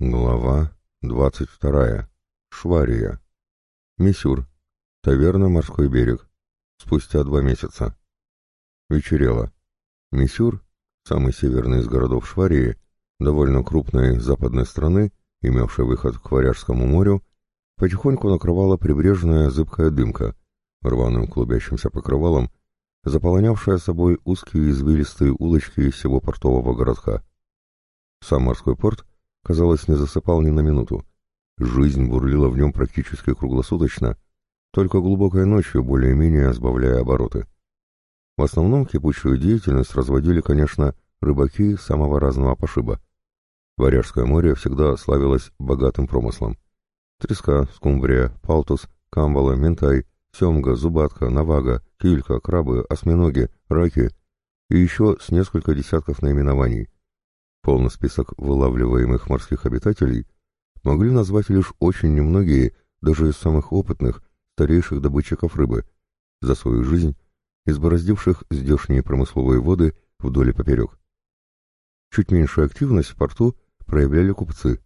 Глава двадцать вторая. Швария. Миссюр. Таверна «Морской берег». Спустя два месяца. Вечерело. Миссюр, самый северный из городов Шварии, довольно крупной западной страны, имевшей выход к Варяжскому морю, потихоньку накрывала прибрежная зыбкая дымка, рваным клубящимся покрывалом, заполонявшая собой узкие извилистые улочки всего портового городка. Сам морской порт — казалось, не засыпал ни на минуту. Жизнь бурлила в нем практически круглосуточно, только глубокой ночью более-менее сбавляя обороты. В основном кипучую деятельность разводили, конечно, рыбаки самого разного пошиба. Варяжское море всегда славилось богатым промыслом. Треска, скумбрия, палтус, камбала, ментай, семга, зубатка, навага, килька, крабы, осьминоги, раки и еще с несколько десятков наименований. Полный список вылавливаемых морских обитателей могли назвать лишь очень немногие, даже из самых опытных, старейших добытчиков рыбы, за свою жизнь избороздивших здешние промысловые воды вдоль и поперек. Чуть меньшую активность в порту проявляли купцы,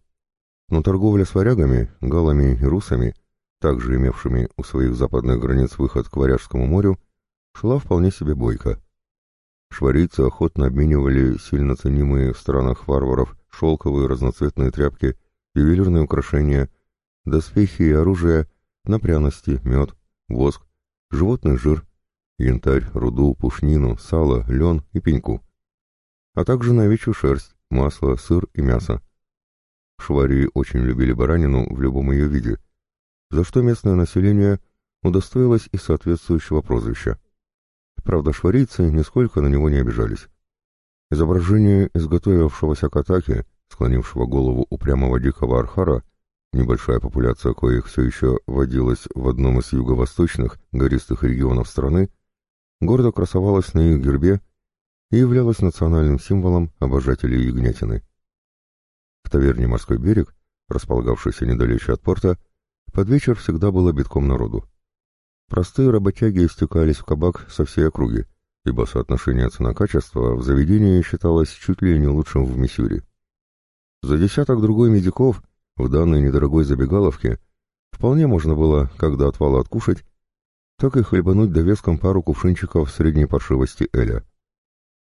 но торговля с варягами, галами и русами, также имевшими у своих западных границ выход к Варяжскому морю, шла вполне себе бойко. Шварийцы охотно обменивали сильно ценимые в странах варваров шелковые разноцветные тряпки, ювелирные украшения, доспехи и оружие на пряности, мед, воск, животный жир, янтарь, руду, пушнину, сало, лен и пеньку, а также на овечью шерсть, масло, сыр и мясо. Шварии очень любили баранину в любом ее виде, за что местное население удостоилось и соответствующего прозвища. Правда, шварийцы нисколько на него не обижались. Изображение изготовившегося к атаке, склонившего голову упрямого дикого архара, небольшая популяция коих все еще водилась в одном из юго-восточных гористых регионов страны, гордо красовалась на их гербе и являлась национальным символом обожателей ягнятины. В таверне «Морской берег», располагавшейся недалече от порта, под вечер всегда было битком народу. Простые работяги стекались в кабак со всей округи, ибо соотношение цена-качество в заведении считалось чуть ли не лучшим в Миссюри. За десяток другой медиков в данной недорогой забегаловке вполне можно было как до отвала откушать, так и хлебануть довеском пару кувшинчиков средней паршивости Эля.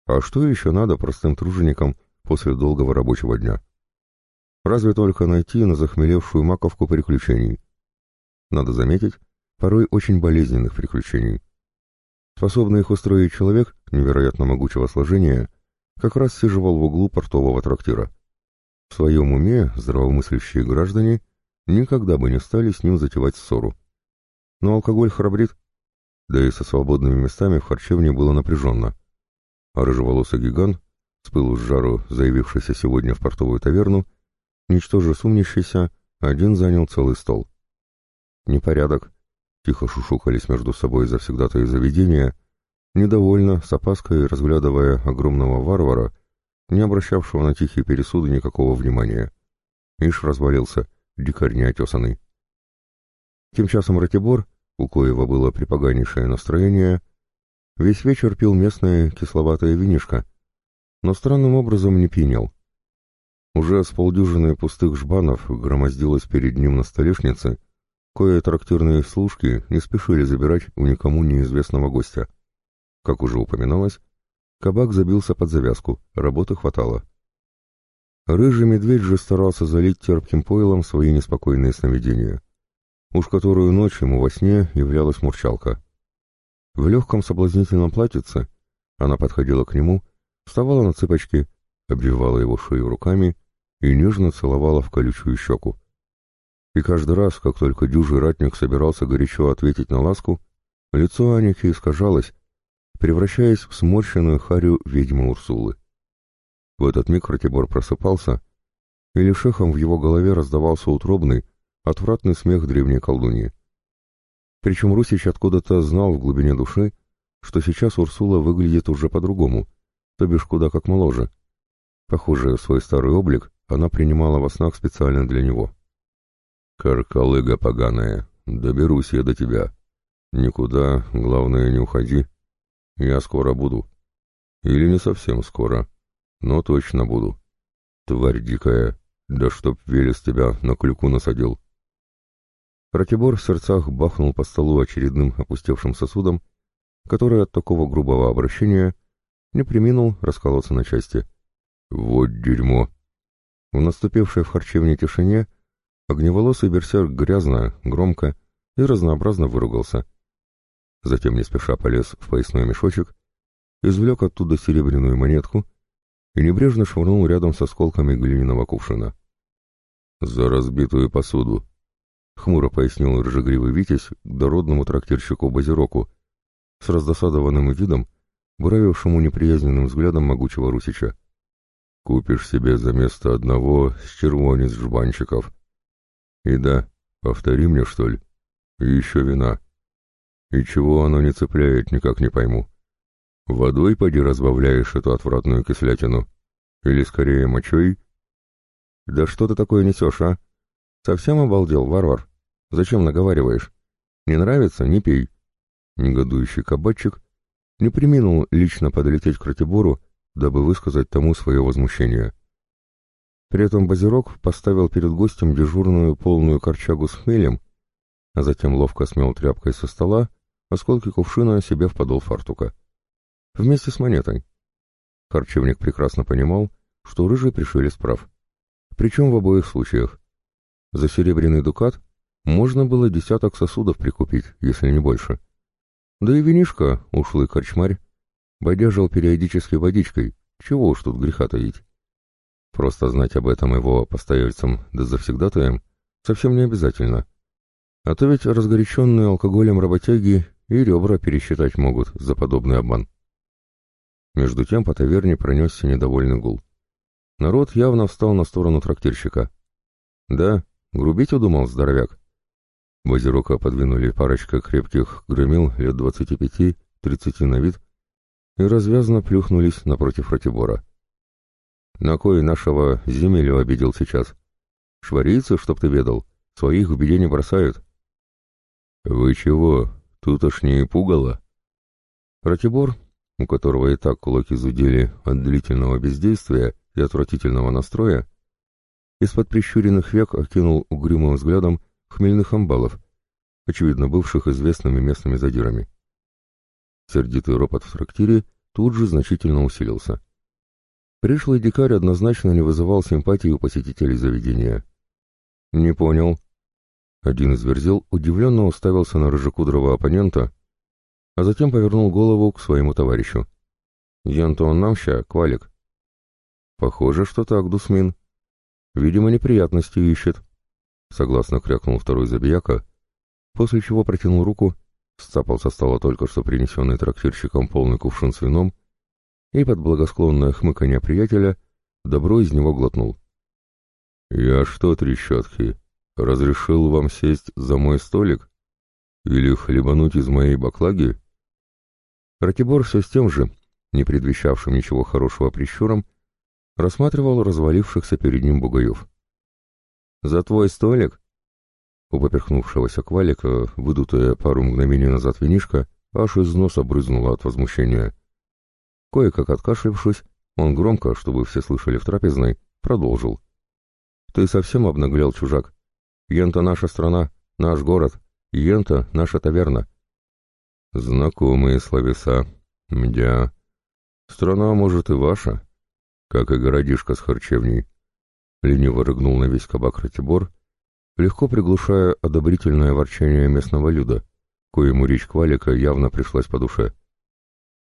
А что еще надо простым труженикам после долгого рабочего дня? Разве только найти на захмелевшую маковку приключений. Надо заметить, порой очень болезненных приключений. Способный их устроить человек, невероятно могучего сложения, как раз сиживал в углу портового трактира. В своем уме здравомыслящие граждане никогда бы не стали с ним затевать ссору. Но алкоголь храбрит, да и со свободными местами в харчевне было напряженно. А рыжеволосый гигант, с пылу с жару заявившийся сегодня в портовую таверну, ничтоже сумнящийся, один занял целый стол. Непорядок, тихо шушукались между собой завсегдатые заведения, недовольно, с опаской разглядывая огромного варвара, не обращавшего на тихие пересуды никакого внимания. Ишь развалился, дикарь неотесанный. Тем часом Ратибор, у коего было припоганейшее настроение, весь вечер пил местное кисловатое винишко, но странным образом не пьянел. Уже с полдюжины пустых жбанов громоздилось перед ним на столешнице, Кое трактирные служки не спешили забирать у никому неизвестного гостя. Как уже упоминалось, кабак забился под завязку, работы хватало. Рыжий медведь же старался залить терпким пойлом свои неспокойные сновидения. Уж которую ночь ему во сне являлась мурчалка. В легком соблазнительном платьице она подходила к нему, вставала на цыпочки, обвивала его шею руками и нежно целовала в колючую щеку. И каждый раз, как только дюжий ратник собирался горячо ответить на ласку, лицо Аники искажалось, превращаясь в сморщенную харю ведьмы Урсулы. В этот миг Ратибор просыпался, и лишехом в его голове раздавался утробный, отвратный смех древней колдуньи. Причем Русич откуда-то знал в глубине души, что сейчас Урсула выглядит уже по-другому, то бишь куда как моложе. Похоже, свой старый облик она принимала во снах специально для него. «Каркалыга поганая, доберусь я до тебя. Никуда, главное, не уходи. Я скоро буду. Или не совсем скоро, но точно буду. Тварь дикая, Да чтоб Велес тебя на клюку насадил. Ратибор в сердцах бахнул по столу очередным опустевшим сосудом, который от такого грубого обращения не приминул расколоться на части. Вот дерьмо! В наступившей в харчевне тишине огневолосый берсерк грязно, громко и разнообразно выругался. Затем не спеша полез в поясной мешочек, извлек оттуда серебряную монетку и небрежно швырнул рядом с осколками глиняного кувшина. «За разбитую посуду!» — хмуро пояснил рыжегривый Витязь дородному трактирщику Базироку, с раздосадованным видом, буравившему неприязненным взглядом могучего Русича. «Купишь себе за место одного с червонец жбанчиков. И да, повтори мне, что ли, и еще вина. И чего оно не цепляет, никак не пойму. Водой поди разбавляешь эту отвратную кислятину? Или скорее мочой?» «Да что ты такое несешь, а? Совсем обалдел, варвар? Зачем наговариваешь? Не нравится — не пей». Негодующий кабачик не приминул лично подлететь к Ратибору, дабы высказать тому свое возмущение. При этом Базирок поставил перед гостем дежурную полную корчагу с хмелем, а затем ловко смел тряпкой со стола осколки кувшина себе в подол фартука. Вместе с монетой. Харчевник прекрасно понимал, что рыжий пришелец прав. Причем в обоих случаях. За серебряный дукат можно было десяток сосудов прикупить, если не больше. Да и винишка, ушлый корчмарь, бодяжил периодически водичкой, чего уж тут греха таить. Просто знать об этом его постояльцам да завсегдатаем совсем не обязательно. А то ведь разгоряченные алкоголем работяги и ребра пересчитать могут за подобный обман. Между тем по таверне пронесся недовольный гул. Народ явно встал на сторону трактирщика. Да, грубить удумал здоровяк. Базирока подвинули парочка крепких громил лет двадцати пяти-тридцати на вид и развязно плюхнулись напротив Ратибора. На кой нашего земелю обидел сейчас? Шварийцы, чтоб ты ведал, своих в беде не бросают. Вы чего, тут аж не пугало? Ратибор, у которого и так кулаки зудели от длительного бездействия, и отвратительного настроя, из-под прищуренных век окинул угрюмым взглядом хмельных амбалов, очевидно бывших известными местными задирами. Сердитый ропот в трактире тут же значительно усилился. Пришлый дикарь однозначно не вызывал симпатии у посетителей заведения. «Не понял». Один из верзил удивленно уставился на рыжекудрого оппонента, а затем повернул голову к своему товарищу. «Янтон Намща, Квалик, «Похоже, что так, Дусмин. Видимо, неприятности ищет», — согласно крякнул второй забияка, после чего протянул руку, сцапал со стола только что принесенный трактирщиком полный кувшин с вином и под благосклонное хмыканье приятеля добро из него глотнул. «Я что, трещотки, разрешил вам сесть за мой столик? Или хлебануть из моей баклаги?» Ратибор все с тем же, не предвещавшим ничего хорошего прищуром, — рассматривал развалившихся перед ним бугаев. «За твой столик?» У поперхнувшегося квалика, выдутая пару мгновений назад винишка, аж из носа брызнула от возмущения. Кое-как откашлившись, он громко, чтобы все слышали в трапезной, продолжил. «Ты совсем обнаглел, чужак. Йента наша страна, наш город, Йента наша таверна». «Знакомые словеса. Мдя. Страна, может, и ваша, как и городишко с харчевней. Лениво рыгнул на весь кабак Ратибор, легко приглушая одобрительное ворчание местного люда, коему речь Квалика явно пришлась по душе.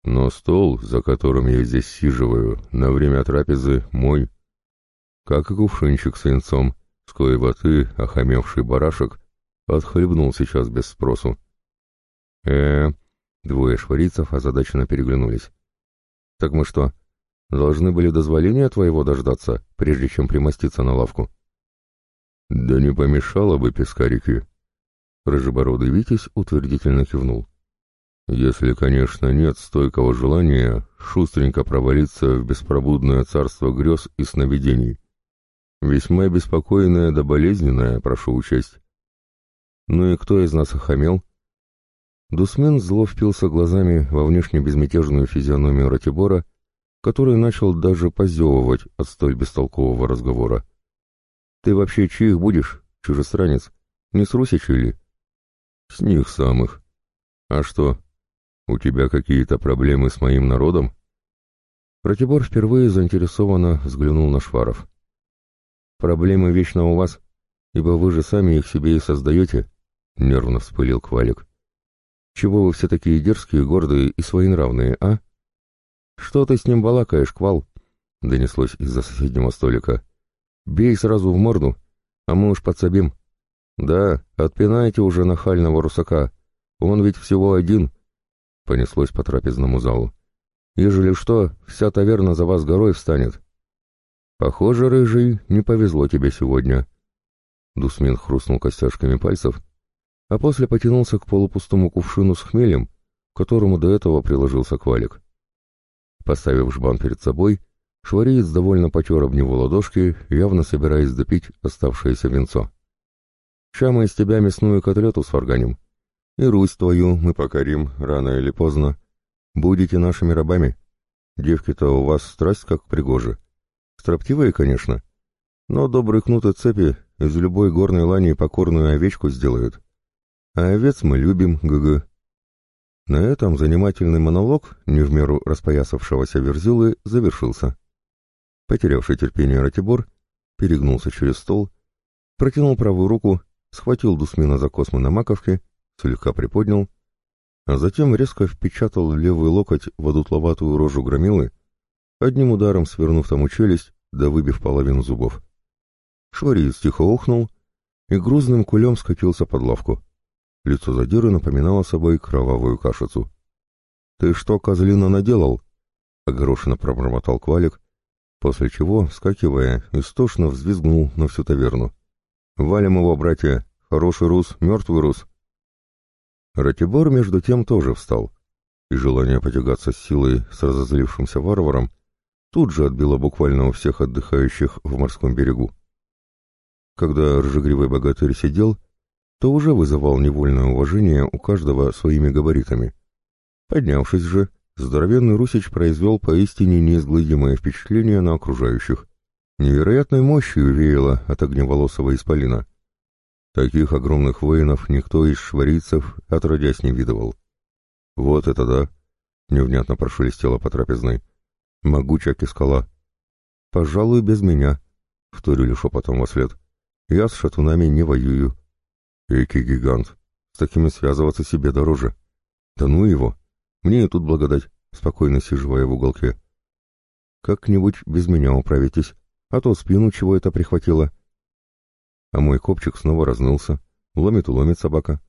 Но стол, за которым я здесь сиживаю, на время трапезы мой, как и кувшинчик с венцом, с коего ты, охамевший барашек, отхлебнул сейчас без спросу. -э двое шварицев озадаченно переглянулись. «Так мы что, Должны были дозволения твоего дождаться, прежде чем примоститься на лавку. Да не помешало бы, пескарики. Рыжебородый Витязь утвердительно кивнул. Если, конечно, нет стойкого желания шустренько провалиться в беспробудное царство грез и сновидений. Весьма беспокойное да болезненное, прошу учесть. Ну и кто из нас охамел? Дусмен зло впился глазами во внешне безмятежную физиономию Ратибора который начал даже позевывать от столь бестолкового разговора. Ты вообще чьих будешь, чужестранец? Не с Русичей ли?» «С них самых. А что, у тебя какие-то проблемы с моим народом?» Ратибор впервые заинтересованно взглянул на Шваров. «Проблемы вечно у вас, ибо вы же сами их себе и создаете», — нервно вспылил Квалик. «Чего вы все такие дерзкие, гордые и своенравные, а?» «Что ты с ним балакаешь, Квал?» — донеслось из-за соседнего столика. «Бей сразу в морду, а мы уж подсобим». «Да, отпинайте уже нахального русака, он ведь всего один», — понеслось по трапезному залу. Ежели что, вся таверна за вас горой встанет. Похоже, рыжий, не повезло тебе сегодня. Дусмин хрустнул костяшками пальцев, а после потянулся к полупустому кувшину с хмелем, которому до этого приложился квалик. Поставив жбан перед собой, швариец довольно потер об него ладошки, явно собираясь допить оставшееся венцо. «Ща мы из тебя мясную котлету сварганим, и Русь твою мы покорим рано или поздно. Будете нашими рабами. Девки-то у вас страсть как пригожи. Строптивые, конечно, но добрые кнут цепи из любой горной лани покорную овечку сделают. А овец мы любим, ГГ. На этом занимательный монолог, не в меру распоясавшегося Верзилы, завершился. Потерявший терпение Ратибор перегнулся через стол, протянул правую руку, схватил Дусмина за космы на маковке, слегка приподнял а затем резко впечатал левый локоть в одутловатую рожу громилы, одним ударом свернув тому челюсть, да выбив половину зубов. Швариец тихо ухнул и грузным кулем скатился под лавку. Лицо задиры напоминало собой кровавую кашицу. — Ты что, козлина, наделал? — огорошенно пробормотал Квалик, после чего, вскакивая, истошно взвизгнул на всю таверну. — Валим его, братья! Хороший рус, мертвый рус! Ратибор, между тем, тоже встал, и желание потягаться с силой с разозлившимся варваром тут же отбило буквально у всех отдыхающих в морском берегу. Когда ржегривый богатырь сидел, то уже вызывал невольное уважение у каждого своими габаритами. Поднявшись же, здоровенный Русич произвел поистине неизгладимое впечатление на окружающих. Невероятной мощью веяло от огневолосого исполина — Таких огромных воинов никто из шварийцев отродясь не видывал. «Вот это да!» — невнятно прошелестело по трапезной. «Могучая кискала!» «Пожалуй, без меня», — вторили шепотом во след. «Я с шатунами не воюю». «Эки гигант! С такими связываться себе дороже!» «Да ну его! Мне и тут благодать, спокойно сиживая в уголке». «Как-нибудь без меня управитесь, а то спину чего это прихватило», а мой копчик снова разнылся. Ломит и ломит собака.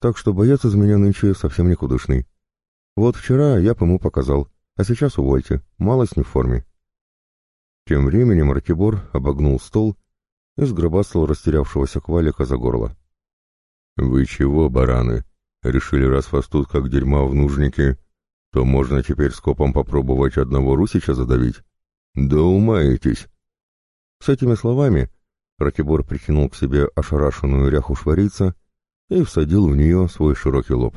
Так что боец из меня нынче совсем никудышный. Вот вчера я по ему показал, а сейчас увольте, малость не в форме. Тем временем Ратибор обогнул стол и сгробастал растерявшегося квалика за горло. «Вы чего, бараны? Решили, раз вас тут как дерьма в нужнике, то можно теперь скопом попробовать одного русича задавить? Да умаетесь!» С этими словами Ратибор притянул к себе ошарашенную ряху шварица и всадил в нее свой широкий лоб.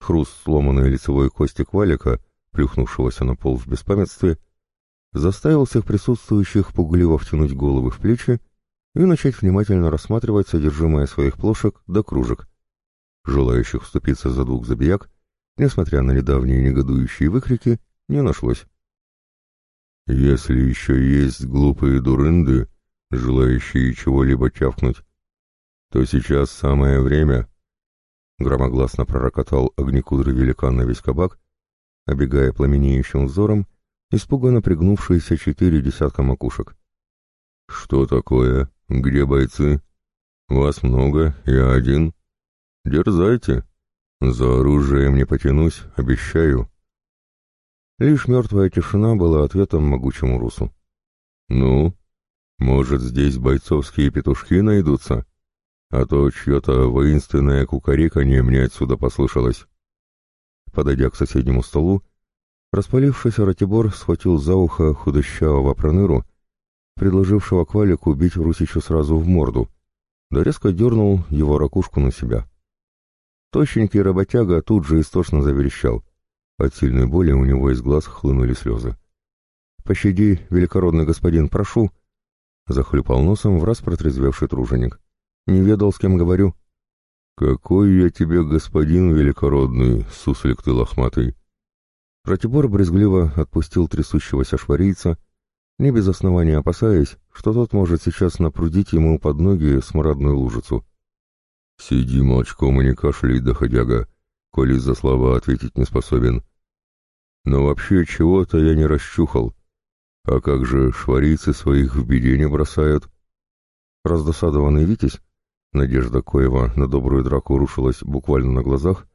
Хруст сломанной лицевой кости квалика, плюхнувшегося на пол в беспамятстве, заставил всех присутствующих пугливо втянуть головы в плечи и начать внимательно рассматривать содержимое своих плошек до кружек. Желающих вступиться за двух забияк, несмотря на недавние негодующие выкрики, не нашлось. «Если еще есть глупые дурынды, желающие чего-либо тявкнуть, то сейчас самое время, — громогласно пророкотал огнекудрый великан на весь кабак, обегая пламенеющим взором испуганно пригнувшиеся четыре десятка макушек. — Что такое? Где бойцы? Вас много, я один. Дерзайте. За оружием не потянусь, обещаю. Лишь мертвая тишина была ответом могучему русу. — Ну, может, здесь бойцовские петушки найдутся? А то чье-то воинственное кукареканье мне отсюда послышалось. Подойдя к соседнему столу, распалившийся Ратибор схватил за ухо худощавого проныру, предложившего Квалику убить Русичу сразу в морду, да резко дернул его ракушку на себя. Тощенький работяга тут же истошно заверещал. От сильной боли у него из глаз хлынули слезы. «Пощади, великородный господин, прошу!» Захлюпал носом в раз протрезвевший труженик. «Не ведал, с кем говорю». «Какой я тебе господин великородный, суслик ты лохматый!» Ратибор брезгливо отпустил трясущегося шварийца, не без основания опасаясь, что тот может сейчас напрудить ему под ноги смрадную лужицу. «Сиди молчком и не кашляй, доходяга, коли за слова ответить не способен. Но вообще чего-то я не расчухал. А как же шварийцы своих в беде не бросают?» Раздосадованный Витязь Надежда Коева на добрую драку рушилась буквально на глазах,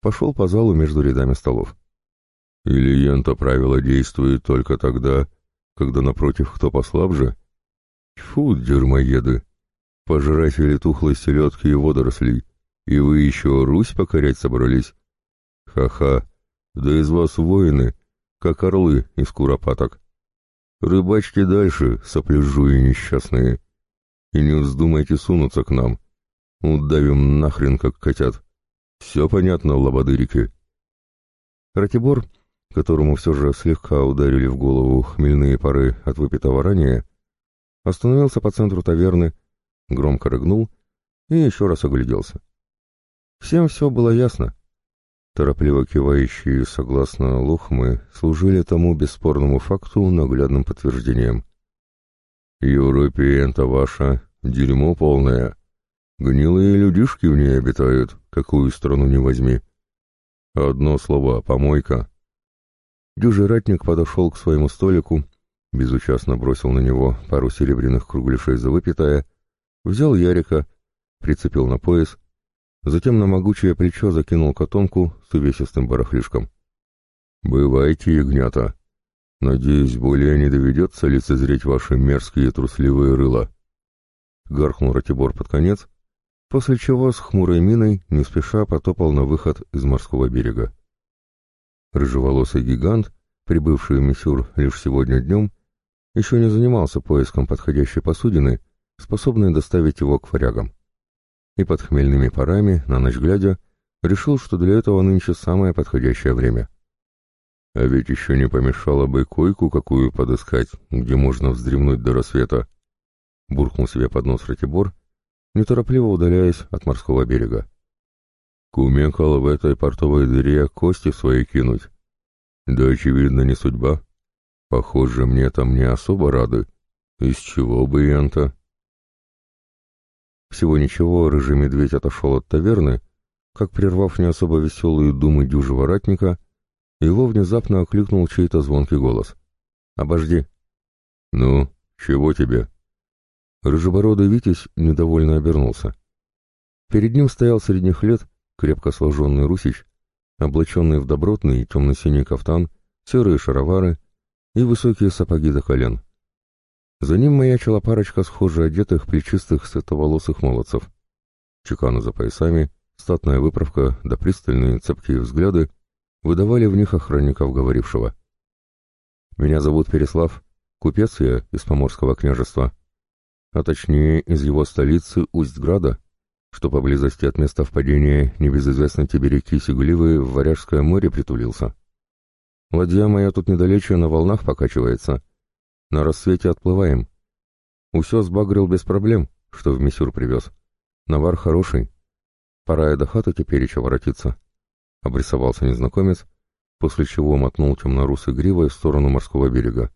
пошел по залу между рядами столов. Или ента правило действует только тогда, когда напротив кто послабже? Фу, дерьмоеды! Пожиратели тухлой селедки и водорослей, и вы еще Русь покорять собрались? Ха-ха, да из вас воины, как орлы из куропаток. Рыбачьте дальше, сопляжуи несчастные и не вздумайте сунуться к нам. Удавим нахрен, как котят. Все понятно, лободырики. Ратибор, которому все же слегка ударили в голову хмельные пары от выпитого ранее, остановился по центру таверны, громко рыгнул и еще раз огляделся. Всем все было ясно. Торопливо кивающие, согласно лохмы, служили тому бесспорному факту наглядным подтверждением. Европия-то ваша, дерьмо полное. Гнилые людишки в ней обитают, какую страну не возьми. Одно слово — помойка. Дюжий ратник подошел к своему столику, безучастно бросил на него пару серебряных кругляшей за выпитое, взял Ярика, прицепил на пояс, затем на могучее плечо закинул котомку с увесистым барахлишком. «Бывайте, ягнята!» Надеюсь, более не доведется лицезреть ваши мерзкие трусливые рыла. Гаркнул Ратибор под конец, после чего с хмурой миной не спеша потопал на выход из морского берега. Рыжеволосый гигант, прибывший в Миссюр лишь сегодня днем, еще не занимался поиском подходящей посудины, способной доставить его к фарягам. И под хмельными парами, на ночь глядя, решил, что для этого нынче самое подходящее время — а ведь еще не помешало бы койку какую подыскать, где можно вздремнуть до рассвета. Буркнул себе под нос Ратибор, неторопливо удаляясь от морского берега. Кумекал в этой портовой дыре кости свои кинуть. Да, очевидно, не судьба. Похоже, мне там не особо рады. Из чего бы ента? Всего ничего, рыжий медведь отошел от таверны, как, прервав не особо веселые думы дюжего ратника, его внезапно окликнул чей-то звонкий голос. «Обожди». «Ну, чего тебе?» Рыжебородый Витязь недовольно обернулся. Перед ним стоял средних лет, крепко сложенный русич, облаченный в добротный темно-синий кафтан, серые шаровары и высокие сапоги до колен. За ним маячила парочка схоже одетых плечистых световолосых молодцев. Чеканы за поясами, статная выправка да пристальные цепкие взгляды выдавали в них охранников говорившего. «Меня зовут Переслав, купец я из Поморского княжества, а точнее из его столицы Усть-Града, что поблизости от места впадения небезызвестной тебе реки Сигуливы в Варяжское море притулился. Ладья моя тут недалече на волнах покачивается. На рассвете отплываем. Усё сбагрил без проблем, что в Мисюр привез. Навар хороший. Пора и до хаты теперь еще воротиться. — обрисовался незнакомец, после чего мотнул темно-русой гривой в сторону морского берега.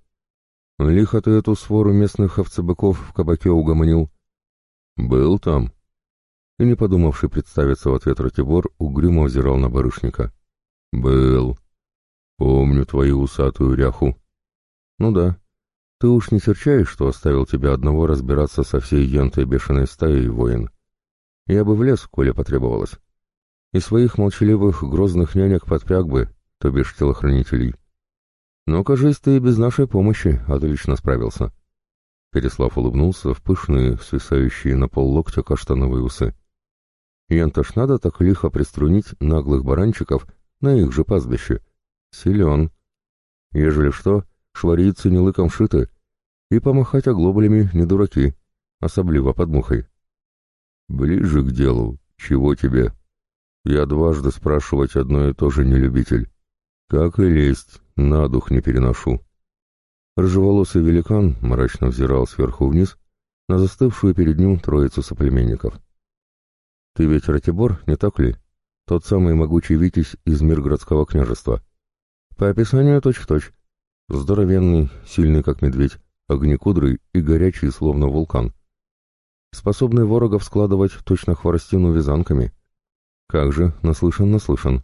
«Лихо ты эту свору местных овцебыков в кабаке угомонил». «Был там?» И, не подумавший представиться в ответ Ратибор, угрюмо взирал на барышника. «Был. Помню твою усатую ряху». «Ну да. Ты уж не серчаешь, что оставил тебя одного разбираться со всей ентой бешеной стаей, воин? Я бы влез, коли потребовалось» и своих молчаливых грозных нянек подпряг бы, то бишь телохранителей. Но, кажись, ты и без нашей помощи отлично справился. Переслав улыбнулся в пышные, свисающие на пол локтя каштановые усы. Янта ж надо так лихо приструнить наглых баранчиков на их же пастбище. Силен. Ежели что, шварийцы не лыком шиты, и помахать оглоблями не дураки, особливо под мухой. Ближе к делу, чего тебе? Я дважды спрашивать одно и то же не любитель. Как и лезть, на дух не переношу. Рыжеволосый великан мрачно взирал сверху вниз на застывшую перед ним троицу соплеменников. «Ты ведь Ратибор, не так ли? Тот самый могучий Витязь из Миргородского княжества. По описанию точь-в-точь. Здоровенный, сильный как медведь, огнекудрый и горячий, словно вулкан. Способный ворогов складывать точно хворостину вязанками. Как же, наслышан, наслышан.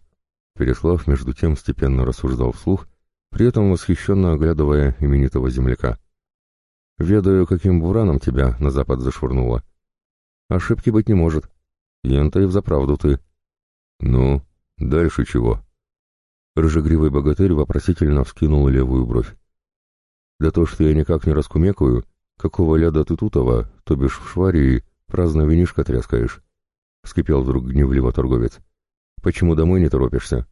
Переслав, между тем, степенно рассуждал вслух, при этом восхищенно оглядывая именитого земляка. «Ведаю, каким бураном тебя на запад зашвырнуло. Ошибки быть не может. Ента и взаправду ты. Ну, дальше чего?» Рыжегривый богатырь вопросительно вскинул левую бровь. «Да то, что я никак не раскумекаю, какого ляда ты тутова, то бишь в шварии, праздно винишко тряскаешь», — вскипел вдруг гневливо торговец. «Почему домой не торопишься?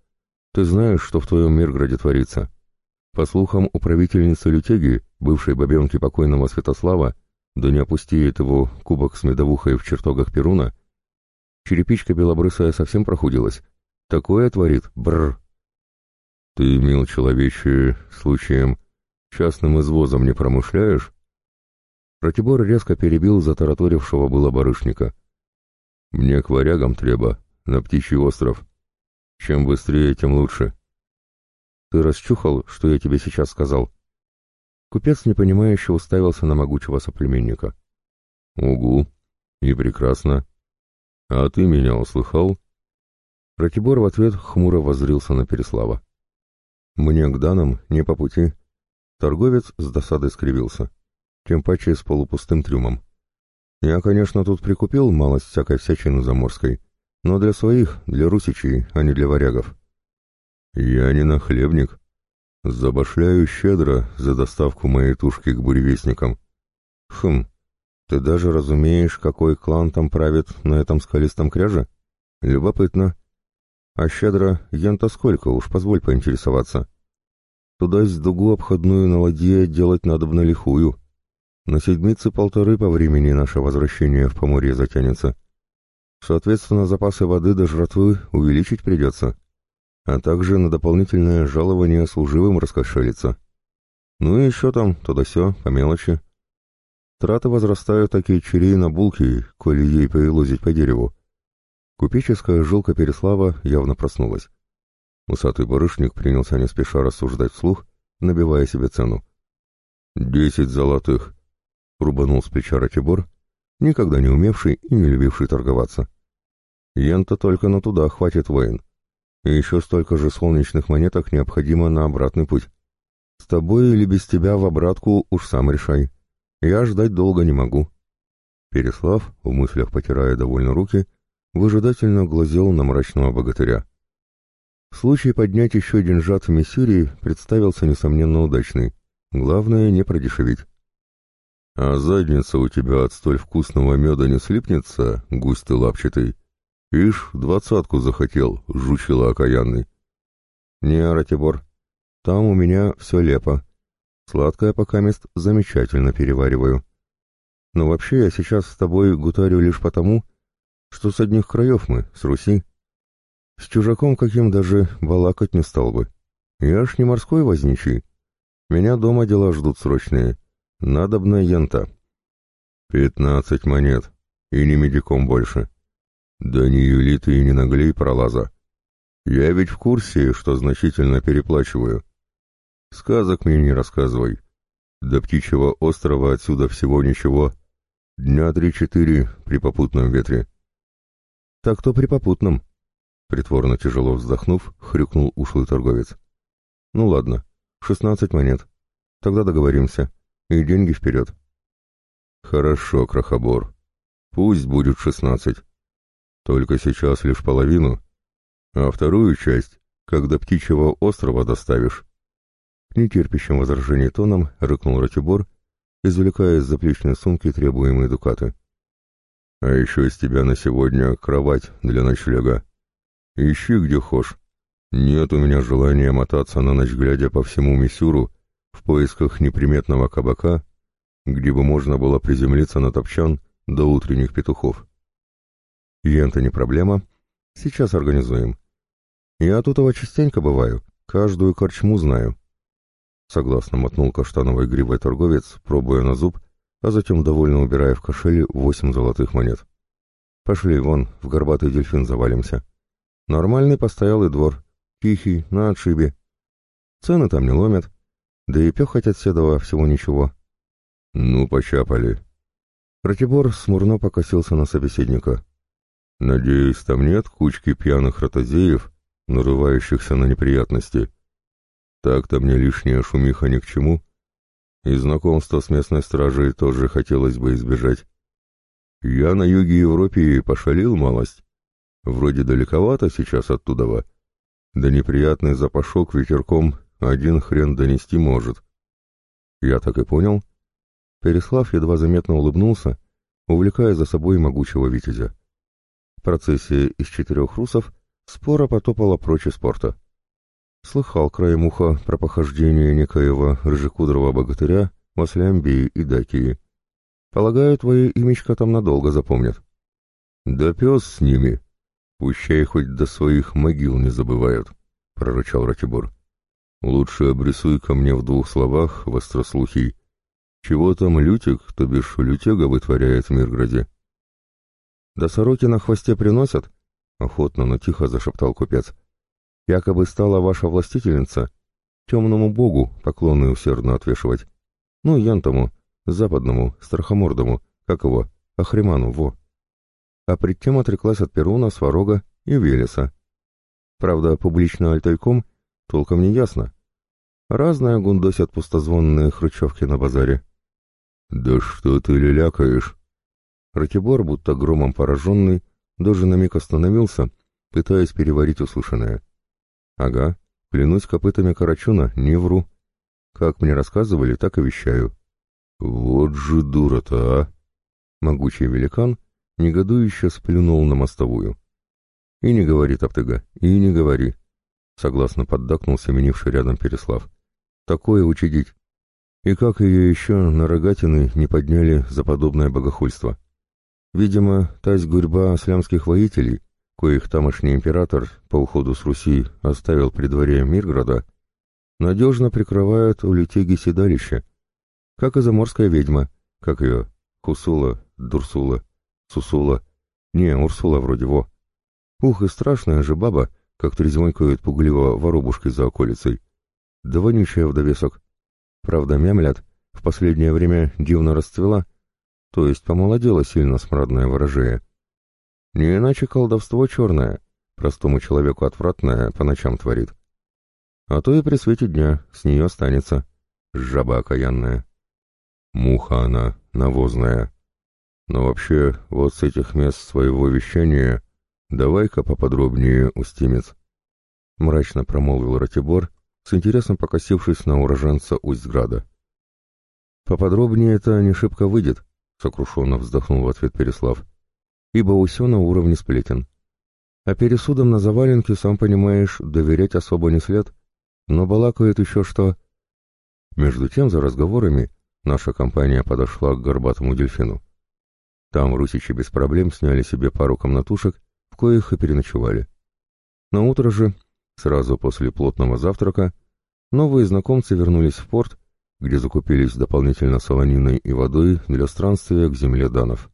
Ты знаешь, что в твоем Мирграде творится?» По слухам, управительница Лютеги, бывшей бабенки покойного Святослава, да не опустеет его кубок с медовухой в чертогах Перуна, черепичка белобрысая совсем прохудилась. Такое творит, бррр. Ты, мил человече, случаем, частным извозом не промышляешь? Ратибор резко перебил затараторившего было барышника. Мне к варягам треба, на птичий остров. Чем быстрее, тем лучше. Ты расчухал, что я тебе сейчас сказал?» Купец непонимающе уставился на могучего соплеменника. «Угу, и прекрасно. А ты меня услыхал?» Ратибор в ответ хмуро воззрился на Переслава. «Мне к данным не по пути». Торговец с досадой скривился, тем паче с полупустым трюмом. «Я, конечно, тут прикупил малость всякой всячины заморской, но для своих, для русичей, а не для варягов. «Я не нахлебник. Забашляю щедро за доставку моей тушки к буревестникам». «Хм, ты даже разумеешь, какой клан там правит на этом скалистом кряже? Любопытно. А щедро ента сколько, уж позволь поинтересоваться. Туда с дугу обходную на ладье делать надо на лихую. На седмицы полторы по времени наше возвращение в Поморье затянется. Соответственно, запасы воды до жратвы увеличить придется» а также на дополнительное жалование служивым раскошелиться. Ну и еще там, туда-сё, по мелочи. Траты возрастают такие черей на булки, коли ей повелозить по дереву. Купеческая жилка Переслава явно проснулась. Усатый барышник принялся не спеша рассуждать вслух, набивая себе цену. «Десять золотых!» — рубанул с плеча Ратибор, никогда не умевший и не любивший торговаться. «Ен-то только на туда хватит воин и еще столько же солнечных монеток необходимо на обратный путь. С тобой или без тебя в обратку уж сам решай. Я ждать долго не могу». Переслав, в мыслях потирая довольно руки, выжидательно глазел на мрачного богатыря. Случай поднять еще деньжат в Миссурии представился несомненно удачный. Главное, не продешевить. «А задница у тебя от столь вкусного меда не слипнется, гусь ты лапчатый?» Ишь, двадцатку захотел, жучила окаянный. Не, Ратибор, там у меня все лепо. Сладкое пока мест замечательно перевариваю. Но вообще я сейчас с тобой гутарю лишь потому, что с одних краев мы, с Руси. С чужаком каким даже балакать не стал бы. Я ж не морской возничий. Меня дома дела ждут срочные. Надобна ента. Пятнадцать монет. И не медиком больше. Да не юли ты и не наглей, пролаза. Я ведь в курсе, что значительно переплачиваю. Сказок мне не рассказывай. До птичьего острова отсюда всего ничего. Дня три-четыре при попутном ветре. Так то при попутном. Притворно тяжело вздохнув, хрюкнул ушлый торговец. Ну ладно, шестнадцать монет. Тогда договоримся. И деньги вперед. Хорошо, Крохобор. Пусть будет шестнадцать. Только сейчас лишь половину, а вторую часть, когда птичьего острова доставишь. Нетерпящим возражений тоном рыкнул Ратибор, извлекая из заплечной сумки требуемые дукаты. «А еще из тебя на сегодня кровать для ночлега. Ищи где хошь. Нет у меня желания мотаться на ночь глядя по всему Миссюру в поисках неприметного кабака, где бы можно было приземлиться на топчан до утренних петухов. Ента не проблема. Сейчас организуем. Я тут его частенько бываю, каждую корчму знаю. Согласно мотнул каштановой гривой торговец, пробуя на зуб, а затем довольно убирая в кошеле восемь золотых монет. Пошли вон, в горбатый дельфин завалимся. Нормальный постоялый двор, тихий, на отшибе. Цены там не ломят, да и пехать от Седова всего ничего. Ну, почапали. Ратибор смурно покосился на собеседника. Надеюсь, там нет кучки пьяных ротозеев, нарывающихся на неприятности. Так-то мне лишняя шумиха ни к чему, и знакомство с местной стражей тоже хотелось бы избежать. Я на юге Европе пошалил малость. Вроде далековато сейчас оттуда, да неприятный запашок ветерком один хрен донести может. Я так и понял. Переслав едва заметно улыбнулся, увлекая за собой могучего витязя. Процессия из четырех русов спора потопала прочь из порта. Слыхал краем уха про похождение некоего рыжекудрого богатыря в Аслямбии и Дакии. Полагаю, твое имечко там надолго запомнят. Да пес с ними. Пущай хоть до своих могил не забывают, — прорычал Ратибор. Лучше обрисуй ко мне в двух словах, вострослухий, чего там Лютик, то бишь Лютега, вытворяет в Мирграде. Да сороки на хвосте приносят? — охотно, но тихо зашептал купец. — Якобы стала ваша властительница темному богу поклоны усердно отвешивать. Ну, янтому, западному, страхомордому, как его, Ахриману, во. А пред тем отреклась от Перуна, Сварога и Велеса. Правда, публично альтайком толком не ясно. Разное гундосят пустозвонные хрущевки на базаре. «Да что ты лялякаешь?» Ратибор, будто громом пораженный, даже на миг остановился, пытаясь переварить услышанное. Ага, клянусь копытами Карачуна, не вру. Как мне рассказывали, так и вещаю. Вот же дура-то, а! Могучий великан негодующе сплюнул на мостовую. И не говори, Топтыга, и не говори. Согласно поддакнул семенивший рядом Переслав. Такое учидить. И как ее еще на рогатины не подняли за подобное богохульство? Видимо, тась гурьба слямских воителей коих тамошний император по уходу с Руси оставил при дворе Мирграда, надежно прикрывают у лютеги седалище, как и заморская ведьма, как ее, Кусула, Дурсула, Сусула, не, Урсула вроде во. Ух, и страшная же баба, как трезвонькают пугливо воробушки за околицей. Да вонючая в довесок. Правда, мямлят, в последнее время дивно расцвела, то есть помолодела сильно смрадное ворожее. Не иначе колдовство черное, простому человеку отвратное, по ночам творит. А то и при свете дня с нее останется. Жаба окаянная. Муха она, навозная. Но вообще, вот с этих мест своего вещания давай-ка поподробнее, устимец. Мрачно промолвил Ратибор, с интересом покосившись на уроженца Усть-Града. «Поподробнее это не шибко выйдет», — сокрушенно вздохнул в ответ Переслав ибо все на уровне сплетен. А пересудом на заваленке, сам понимаешь, доверять особо не след, но балакает еще что... Между тем, за разговорами, наша компания подошла к горбатому дельфину. Там русичи без проблем сняли себе пару комнатушек, в коих и переночевали. На утро же, сразу после плотного завтрака, новые знакомцы вернулись в порт, где закупились дополнительно солониной и водой для странствия к земле данов.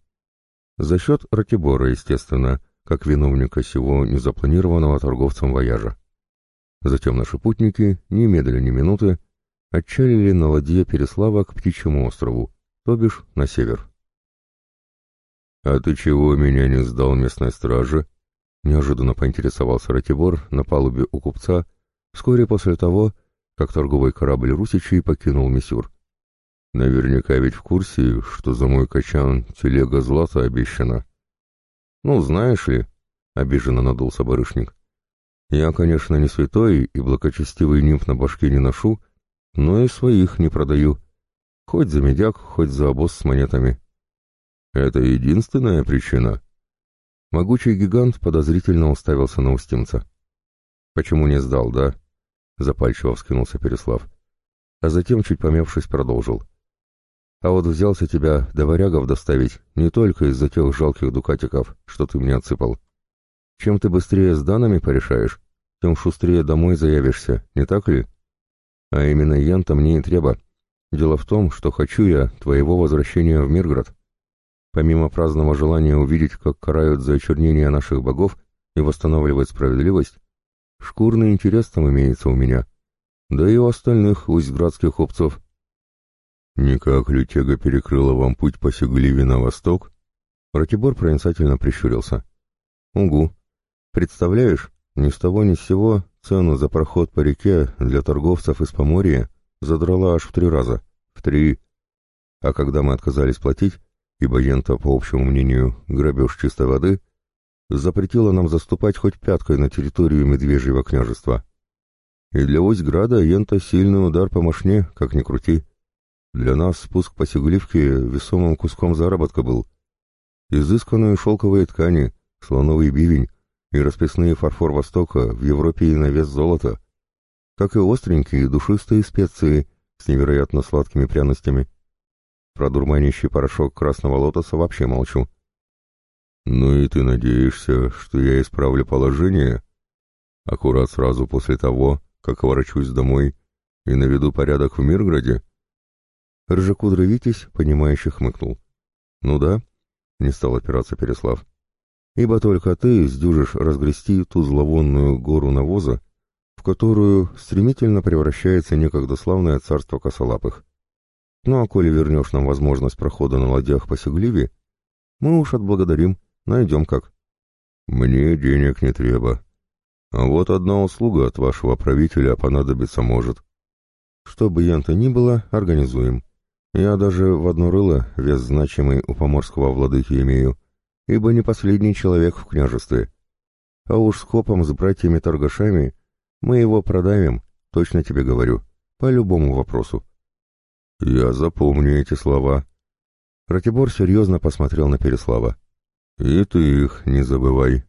За счет Ратибора, естественно, как виновника сего незапланированного торговцем вояжа. Затем наши путники, не медли ни минуты, отчалили на ладье Переслава к Птичьему острову, то бишь на север. «А ты чего меня не сдал местной страже?» — неожиданно поинтересовался Ратибор на палубе у купца вскоре после того, как торговый корабль Русичей покинул Мисюр. Наверняка ведь в курсе, что за мой качан телега злата обещана. Ну, знаешь ли, — обиженно надулся барышник, — я, конечно, не святой и благочестивый нимф на башке не ношу, но и своих не продаю. Хоть за медяк, хоть за обоз с монетами. Это единственная причина. Могучий гигант подозрительно уставился на устимца. Почему не сдал, да? Запальчиво вскинулся Переслав. А затем, чуть помявшись, продолжил. — а вот взялся тебя до варягов доставить не только из-за тех жалких дукатиков, что ты мне отсыпал. Чем ты быстрее с данными порешаешь, тем шустрее домой заявишься, не так ли? А именно Янта мне и треба. Дело в том, что хочу я твоего возвращения в Мирград. Помимо праздного желания увидеть, как карают за очернение наших богов и восстанавливать справедливость, шкурный интерес там имеется у меня, да и у остальных устьградских. Никак лютега перекрыла вам путь по Сигливе на восток? Ратибор проницательно прищурился. Угу. Представляешь, ни с того ни с сего цену за проход по реке для торговцев из Поморья задрала аж в три раза. В три. А когда мы отказались платить, ибо Ента, по общему мнению, грабеж чистой воды, запретила нам заступать хоть пяткой на территорию Медвежьего княжества. И для Озьграда Ента сильный удар по мошне, как ни крути. Для нас спуск по Сигулевке весомым куском заработка был. Изысканные шелковые ткани, слоновый бивень и расписные фарфор Востока в Европе и на вес золота, как и остренькие душистые специи с невероятно сладкими пряностями. Про дурманящий порошок красного лотоса вообще молчу. «Ну и ты надеешься, что я исправлю положение?» Аккурат сразу после того, как ворочусь домой и наведу порядок в Мирграде? Ржекудрый Витязь, понимающе хмыкнул. «Ну да», — не стал опираться Переслав, — «ибо только ты сдюжишь разгрести ту зловонную гору навоза, в которую стремительно превращается некогда славное царство косолапых. Ну а коли вернешь нам возможность прохода на ладьях по Сигливе, мы уж отблагодарим, найдем как. Мне денег не треба. А вот одна услуга от вашего правителя понадобиться может. Что бы янто ни было, организуем. Я даже в одно рыло вес значимый у поморского владыки имею, ибо не последний человек в княжестве. А уж с копом с братьями-торгашами мы его продавим, точно тебе говорю, по любому вопросу. «Я запомню эти слова». Ратибор серьезно посмотрел на Переслава. «И ты их не забывай».